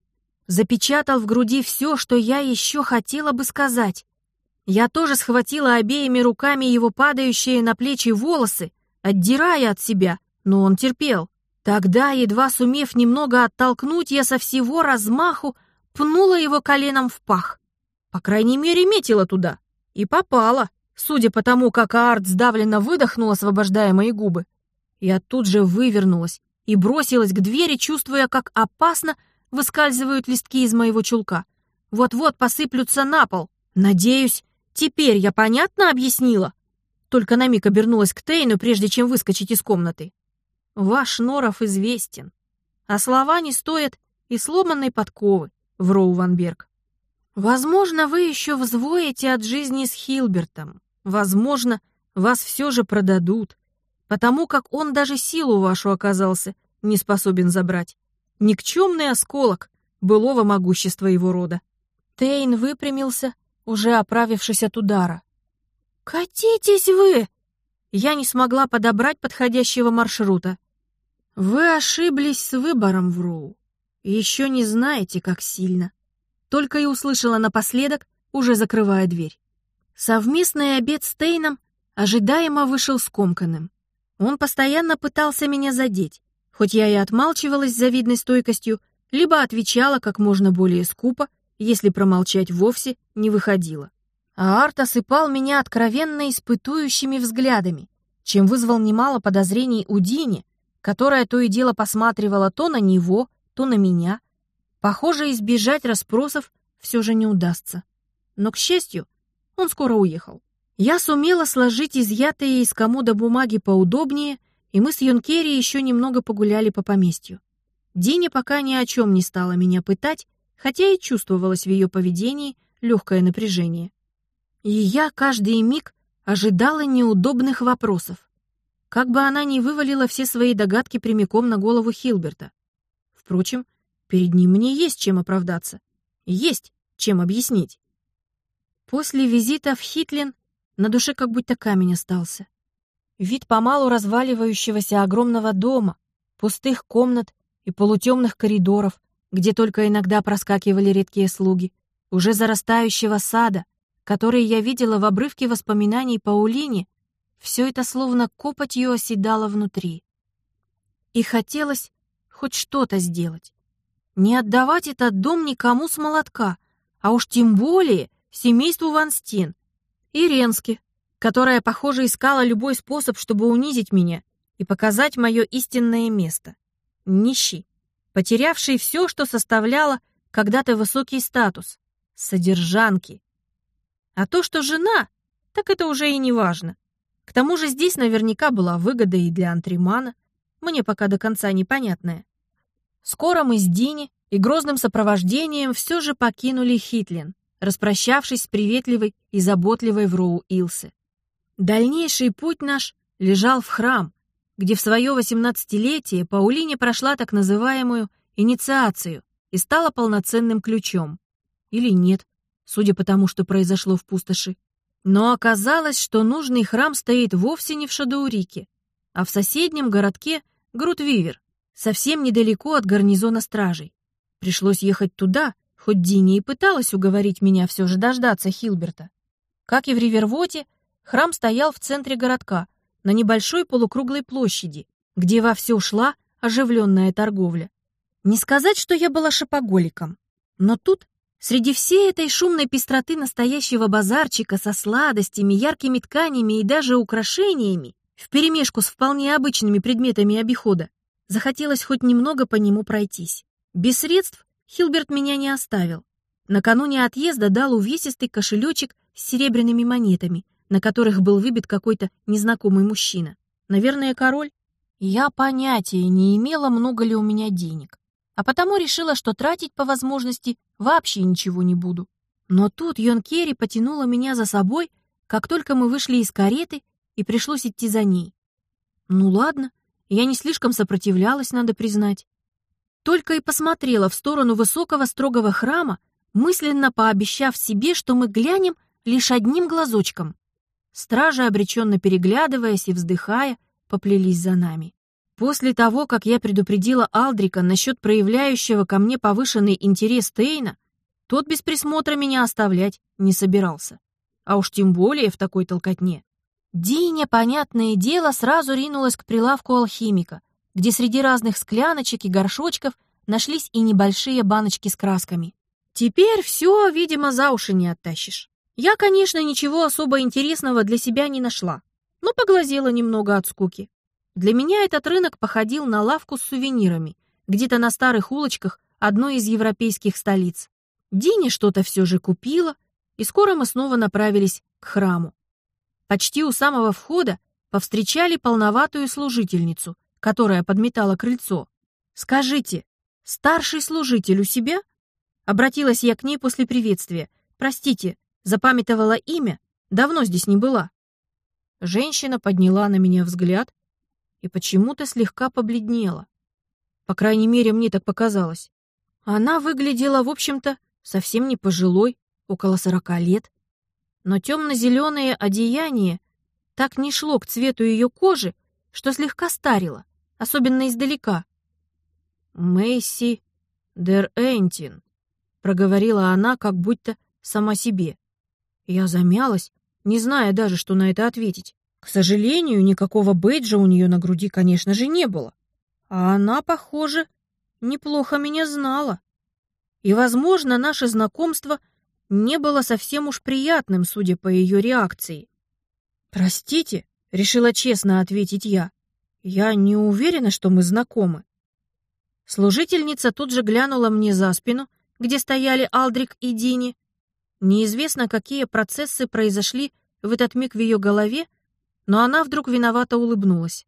Запечатал в груди все, что я еще хотела бы сказать. Я тоже схватила обеими руками его падающие на плечи волосы, отдирая от себя, но он терпел. Тогда, едва сумев немного оттолкнуть, я со всего размаху пнула его коленом в пах. По крайней мере, метила туда. И попала, судя по тому, как Арт сдавленно выдохнул, освобождая мои губы. Я тут же вывернулась и бросилась к двери, чувствуя, как опасно выскальзывают листки из моего чулка. Вот-вот посыплются на пол. Надеюсь, теперь я понятно объяснила? Только на миг обернулась к Тейну, прежде чем выскочить из комнаты. Ваш Норов известен, а слова не стоят и сломанной подковы, вроу Ванберг. Возможно, вы еще взвоите от жизни с Хилбертом. Возможно, вас все же продадут, потому как он даже силу вашу оказался не способен забрать. Никчемный осколок былого могущества его рода. Тейн выпрямился, уже оправившись от удара. «Катитесь вы!» Я не смогла подобрать подходящего маршрута. Вы ошиблись с выбором, Вроу. Еще не знаете, как сильно. Только и услышала напоследок, уже закрывая дверь. Совместный обед с Тейном ожидаемо вышел скомканным. Он постоянно пытался меня задеть, хоть я и отмалчивалась завидной стойкостью, либо отвечала как можно более скупо, если промолчать вовсе не выходило. А Арт осыпал меня откровенно испытующими взглядами, чем вызвал немало подозрений у Дини, которая то и дело посматривала то на него, то на меня. Похоже, избежать расспросов все же не удастся. Но, к счастью, он скоро уехал. Я сумела сложить изъятые из комода бумаги поудобнее и мы с Юнкери еще немного погуляли по поместью. Диня пока ни о чем не стала меня пытать, хотя и чувствовалось в ее поведении легкое напряжение. И я каждый миг ожидала неудобных вопросов. Как бы она ни вывалила все свои догадки прямиком на голову Хилберта. Впрочем, перед ним мне есть чем оправдаться. Есть чем объяснить. После визита в Хитлин на душе как будто камень остался. Вид помалу разваливающегося огромного дома, пустых комнат и полутемных коридоров, где только иногда проскакивали редкие слуги, уже зарастающего сада, который я видела в обрывке воспоминаний Паулине, все это словно копотью оседало внутри. И хотелось хоть что-то сделать. Не отдавать этот дом никому с молотка, а уж тем более семейству Ван Стен и которая, похоже, искала любой способ, чтобы унизить меня и показать мое истинное место. Нищий, потерявший все, что составляло когда-то высокий статус, содержанки. А то, что жена, так это уже и не важно. К тому же здесь наверняка была выгода и для Антримана, мне пока до конца непонятная. Скоро мы с Дини и грозным сопровождением все же покинули Хитлин, распрощавшись с приветливой и заботливой Вроу Илсы. Дальнейший путь наш лежал в храм, где в свое восемнадцатилетие Паулине прошла так называемую инициацию и стала полноценным ключом. Или нет, судя по тому, что произошло в пустоши. Но оказалось, что нужный храм стоит вовсе не в Шадаурике, а в соседнем городке Грутвивер, совсем недалеко от гарнизона стражей. Пришлось ехать туда, хоть Дини и пыталась уговорить меня все же дождаться Хилберта. Как и в Ривервоте, Храм стоял в центре городка, на небольшой полукруглой площади, где вовсю шла оживленная торговля. Не сказать, что я была шопоголиком, но тут, среди всей этой шумной пестроты настоящего базарчика со сладостями, яркими тканями и даже украшениями, вперемешку с вполне обычными предметами обихода, захотелось хоть немного по нему пройтись. Без средств Хилберт меня не оставил. Накануне отъезда дал увесистый кошелечек с серебряными монетами, на которых был выбит какой-то незнакомый мужчина. Наверное, король? Я понятия не имела, много ли у меня денег, а потому решила, что тратить по возможности вообще ничего не буду. Но тут Йон Керри потянула меня за собой, как только мы вышли из кареты, и пришлось идти за ней. Ну ладно, я не слишком сопротивлялась, надо признать. Только и посмотрела в сторону высокого строгого храма, мысленно пообещав себе, что мы глянем лишь одним глазочком. Стражи, обреченно переглядываясь и вздыхая, поплелись за нами. После того, как я предупредила Алдрика насчет проявляющего ко мне повышенный интерес Тейна, тот без присмотра меня оставлять не собирался. А уж тем более в такой толкотне. Диня, понятное дело, сразу ринулась к прилавку алхимика, где среди разных скляночек и горшочков нашлись и небольшие баночки с красками. Теперь все, видимо, за уши не оттащишь. Я, конечно, ничего особо интересного для себя не нашла, но поглазела немного от скуки. Для меня этот рынок походил на лавку с сувенирами, где-то на старых улочках одной из европейских столиц. Дини что-то все же купила, и скоро мы снова направились к храму. Почти у самого входа повстречали полноватую служительницу, которая подметала крыльцо. «Скажите, старший служитель у себя?» Обратилась я к ней после приветствия. «Простите, запамятовала имя, давно здесь не была. Женщина подняла на меня взгляд и почему-то слегка побледнела. По крайней мере, мне так показалось. Она выглядела, в общем-то, совсем не пожилой, около сорока лет. Но темно-зеленое одеяние так не шло к цвету ее кожи, что слегка старило, особенно издалека. «Мэйси дер Энтин», — проговорила она как будто сама себе. Я замялась, не зная даже, что на это ответить. К сожалению, никакого бейджа у нее на груди, конечно же, не было. А она, похоже, неплохо меня знала. И, возможно, наше знакомство не было совсем уж приятным, судя по ее реакции. «Простите», — решила честно ответить я. «Я не уверена, что мы знакомы». Служительница тут же глянула мне за спину, где стояли Алдрик и Дини, Неизвестно, какие процессы произошли в этот миг в ее голове, но она вдруг виновато улыбнулась.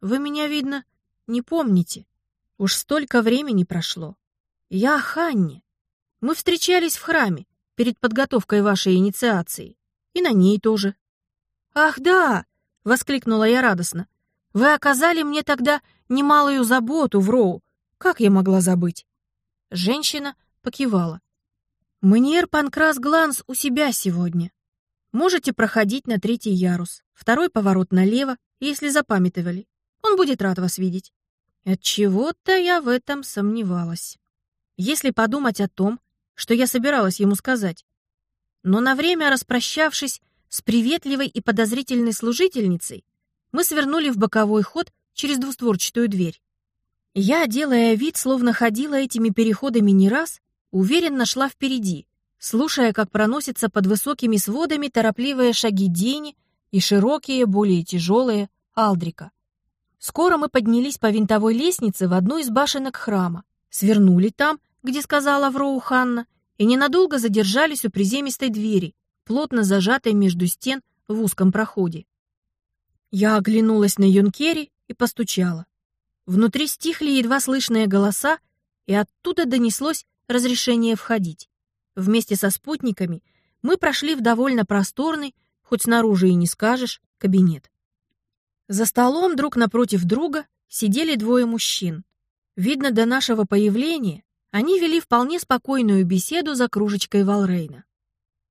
вы меня, видно, не помните. Уж столько времени прошло. Я Ханни. Мы встречались в храме перед подготовкой вашей инициации. И на ней тоже. «Ах, да!» — воскликнула я радостно. «Вы оказали мне тогда немалую заботу в Роу. Как я могла забыть?» Женщина покивала. «Маниер Панкрас Гланс у себя сегодня. Можете проходить на третий ярус, второй поворот налево, если запамятовали. Он будет рад вас видеть». Отчего-то я в этом сомневалась. Если подумать о том, что я собиралась ему сказать. Но на время распрощавшись с приветливой и подозрительной служительницей, мы свернули в боковой ход через двустворчатую дверь. Я, делая вид, словно ходила этими переходами не раз, уверенно шла впереди, слушая, как проносятся под высокими сводами торопливые шаги Дени и широкие, более тяжелые, Алдрика. Скоро мы поднялись по винтовой лестнице в одну из башенок храма, свернули там, где сказала Вроу Ханна, и ненадолго задержались у приземистой двери, плотно зажатой между стен в узком проходе. Я оглянулась на Юнкери и постучала. Внутри стихли едва слышные голоса, и оттуда донеслось разрешение входить. Вместе со спутниками мы прошли в довольно просторный, хоть снаружи и не скажешь, кабинет. За столом друг напротив друга сидели двое мужчин. Видно, до нашего появления они вели вполне спокойную беседу за кружечкой Валрейна.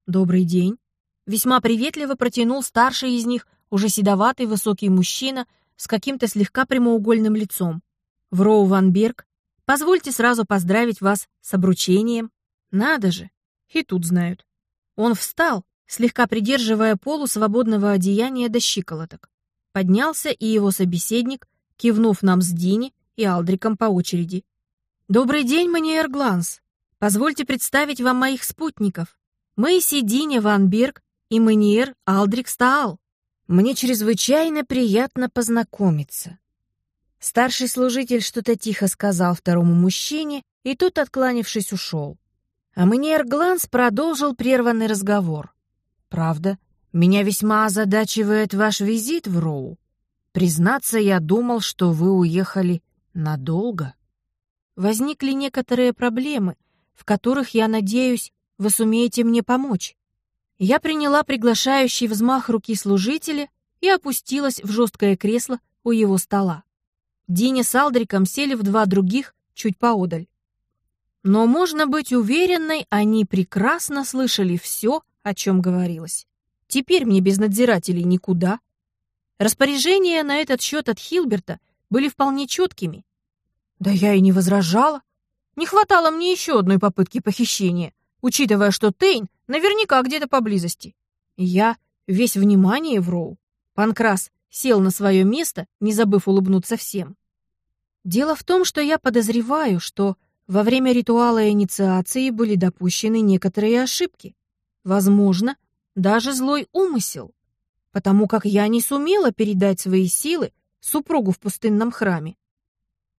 «Добрый день!» Весьма приветливо протянул старший из них, уже седоватый высокий мужчина с каким-то слегка прямоугольным лицом. Вроу Ван Берг, позвольте сразу поздравить вас с обручением. Надо же, и тут знают. Он встал, слегка придерживая полу свободного одеяния до щиколоток. Поднялся и его собеседник, кивнув нам с Дини и Алдриком по очереди. «Добрый день, Маниэр Гланс. Позвольте представить вам моих спутников. Мэйси Диня Ван Берг и Маниэр Алдрик Стаал. Мне чрезвычайно приятно познакомиться». Старший служитель что-то тихо сказал второму мужчине, и тот, откланившись, ушел. А Маниэр Гланс продолжил прерванный разговор. «Правда, меня весьма озадачивает ваш визит в Роу. Признаться, я думал, что вы уехали надолго» возникли некоторые проблемы, в которых, я надеюсь, вы сумеете мне помочь. Я приняла приглашающий взмах руки служителя и опустилась в жесткое кресло у его стола. Диня с Алдриком сели в два других, чуть поодаль. Но можно быть уверенной, они прекрасно слышали все, о чем говорилось. Теперь мне без надзирателей никуда. Распоряжения на этот счет от Хилберта были вполне четкими, да я и не возражала. Не хватало мне еще одной попытки похищения, учитывая, что Тейн наверняка где-то поблизости. Я весь внимание в Роу. Панкрас сел на свое место, не забыв улыбнуться всем. Дело в том, что я подозреваю, что во время ритуала инициации были допущены некоторые ошибки. Возможно, даже злой умысел, потому как я не сумела передать свои силы супругу в пустынном храме.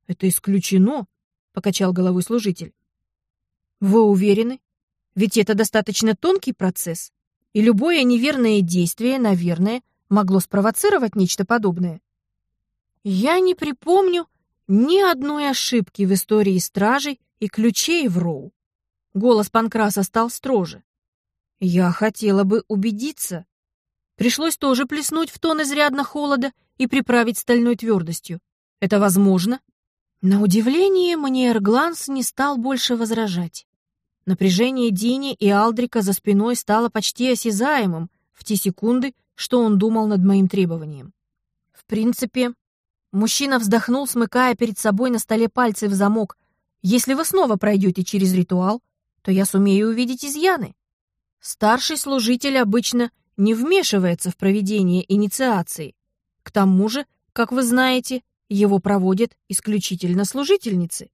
«Это исключено», — покачал головой служитель. «Вы уверены? Ведь это достаточно тонкий процесс, и любое неверное действие, наверное, могло спровоцировать нечто подобное. Я не припомню ни одной ошибки в истории стражей и ключей в Роу. Голос Панкраса стал строже. Я хотела бы убедиться. Пришлось тоже плеснуть в тон изрядно холода и приправить стальной твердостью. Это возможно? На удивление, Маниэр Гланс не стал больше возражать. Напряжение Дини и Алдрика за спиной стало почти осязаемым в те секунды, что он думал над моим требованием. В принципе, мужчина вздохнул, смыкая перед собой на столе пальцы в замок. «Если вы снова пройдете через ритуал, то я сумею увидеть изъяны. Старший служитель обычно не вмешивается в проведение инициации. К тому же, как вы знаете, его проводят исключительно служительницы.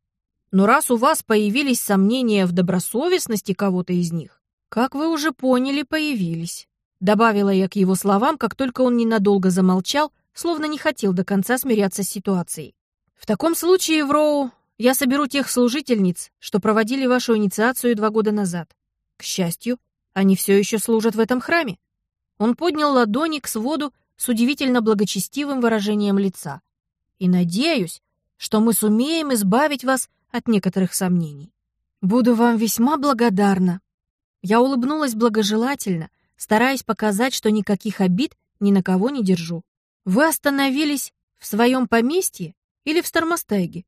Но раз у вас появились сомнения в добросовестности кого-то из них, как вы уже поняли, появились. Добавила я к его словам, как только он ненадолго замолчал, словно не хотел до конца смиряться с ситуацией. В таком случае, Вроу, я соберу тех служительниц, что проводили вашу инициацию два года назад. К счастью, они все еще служат в этом храме. Он поднял ладони к своду с удивительно благочестивым выражением лица. и надеюсь, что мы сумеем избавить вас от некоторых сомнений. Буду вам весьма благодарна. Я улыбнулась благожелательно, стараясь показать, что никаких обид ни на кого не держу. Вы остановились в своем поместье или в Стармостайге?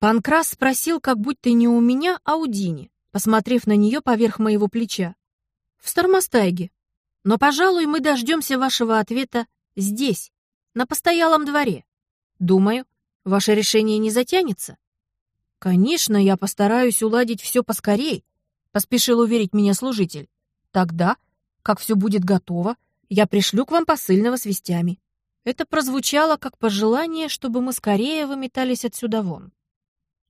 Панкрас спросил, как будто не у меня, а у Дини, посмотрев на нее поверх моего плеча. В Стармостайге. Но, пожалуй, мы дождемся вашего ответа здесь, на постоялом дворе. Думаю, ваше решение не затянется. Конечно, я постараюсь уладить все поскорей, поспешил уверить меня служитель. Тогда, как все будет готово, я пришлю к вам посыльного с вестями. Это прозвучало как пожелание, чтобы мы скорее выметались отсюда вон.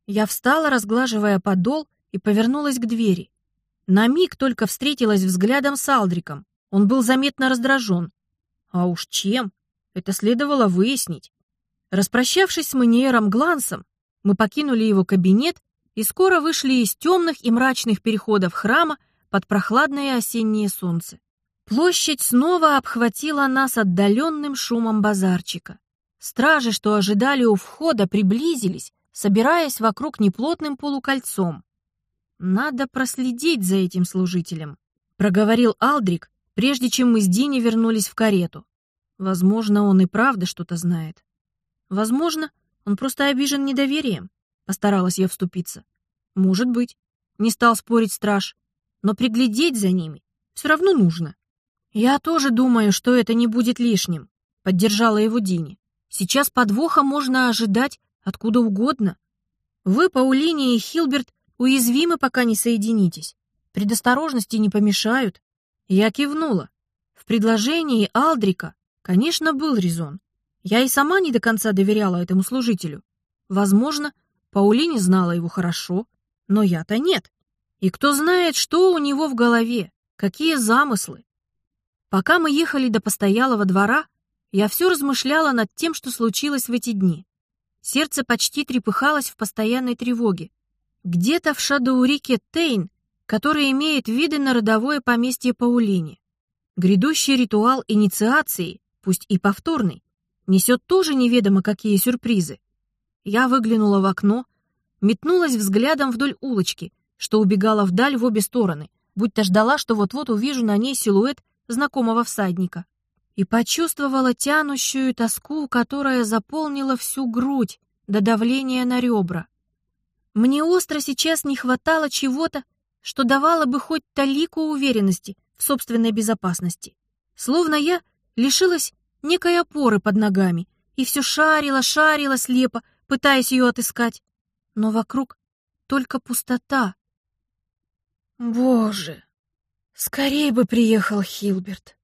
Я встала, разглаживая подол, и повернулась к двери. На миг только встретилась взглядом с Алдриком. Он был заметно раздражен. А уж чем? Это следовало выяснить. Распрощавшись с Маниером Глансом, мы покинули его кабинет и скоро вышли из темных и мрачных переходов храма под прохладное осеннее солнце. Площадь снова обхватила нас отдаленным шумом базарчика. Стражи, что ожидали у входа, приблизились, собираясь вокруг неплотным полукольцом. «Надо проследить за этим служителем», — проговорил Алдрик, прежде чем мы с Дини вернулись в карету. Возможно, он и правда что-то знает. Возможно, он просто обижен недоверием. Постаралась я вступиться. Может быть. Не стал спорить страж. Но приглядеть за ними все равно нужно. «Я тоже думаю, что это не будет лишним», — поддержала его Дини. «Сейчас подвоха можно ожидать откуда угодно. Вы, Паулине и Хилберт, уязвимы, пока не соединитесь. Предосторожности не помешают». Я кивнула. В предложении Алдрика, конечно, был резон. Я и сама не до конца доверяла этому служителю. Возможно, Паулине знала его хорошо, но я-то нет. И кто знает, что у него в голове, какие замыслы. Пока мы ехали до постоялого двора, я все размышляла над тем, что случилось в эти дни. Сердце почти трепыхалось в постоянной тревоге. Где-то в Шадоурике Тейн, который имеет виды на родовое поместье Паулини. Грядущий ритуал инициации, пусть и повторный, несет тоже неведомо какие сюрпризы. Я выглянула в окно, метнулась взглядом вдоль улочки, что убегала вдаль в обе стороны, будто ждала, что вот-вот увижу на ней силуэт знакомого всадника, и почувствовала тянущую тоску, которая заполнила всю грудь до давления на ребра. Мне остро сейчас не хватало чего-то, что давало бы хоть талику уверенности в собственной безопасности. Словно я лишилась некой опоры под ногами и все шарила, шарила слепо, пытаясь ее отыскать. Но вокруг только пустота. Боже! Скорей бы приехал Хилберт.